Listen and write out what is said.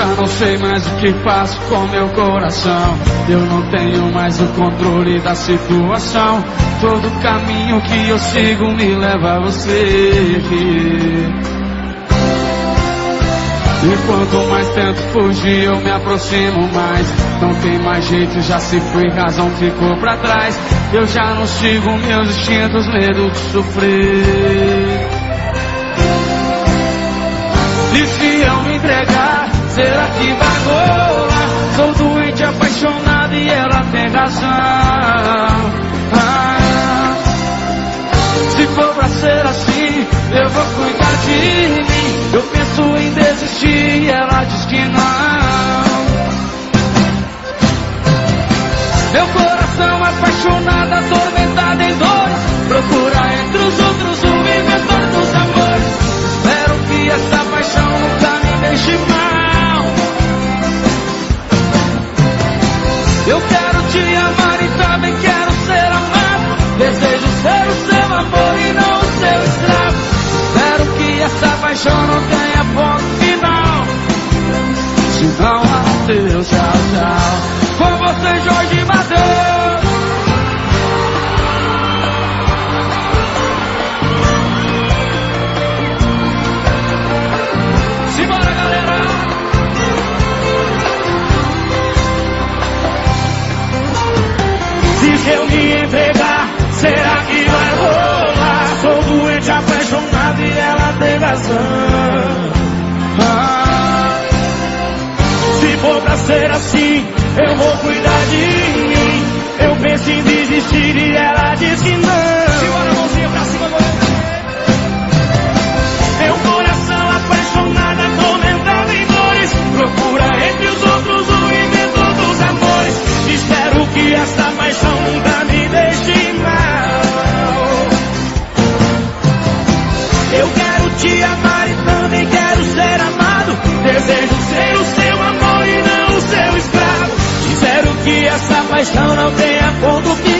já não sei mais o que faço com meu coração. Eu não tenho mais o controle da situação. Todo caminho que eu sigo me leva a você. E quanto mais tento fugir, eu me aproximo mais. Não tem mais jeito, já se foi, razão ficou pra trás. Eu já não sigo meus instintos, medo de sofrer. E se eu me entregar, será que vai rolar? Sou doente, apaixonado e ela tem razão. Ah, se for pra ser assim, eu vou cuidar de mim. Eu penso em desistir e ela diz que não. Meu coração apaixonado, atormentado em dores. Procura entre os outros o Eu quero te amar e também quero ser amado. Desejo ser o seu amor e não o seu escravo. Espero que essa paixão não tenha ponto final. Se não, adeus, tchau, tchau. Com você, Jorge Matheus. Se eu me entregar, será que vai rolar? Sou doente, apaixonado e ela tem razão. Ah, Se for pra ser assim, eu vou cuidar de paixão não tenha ponto final.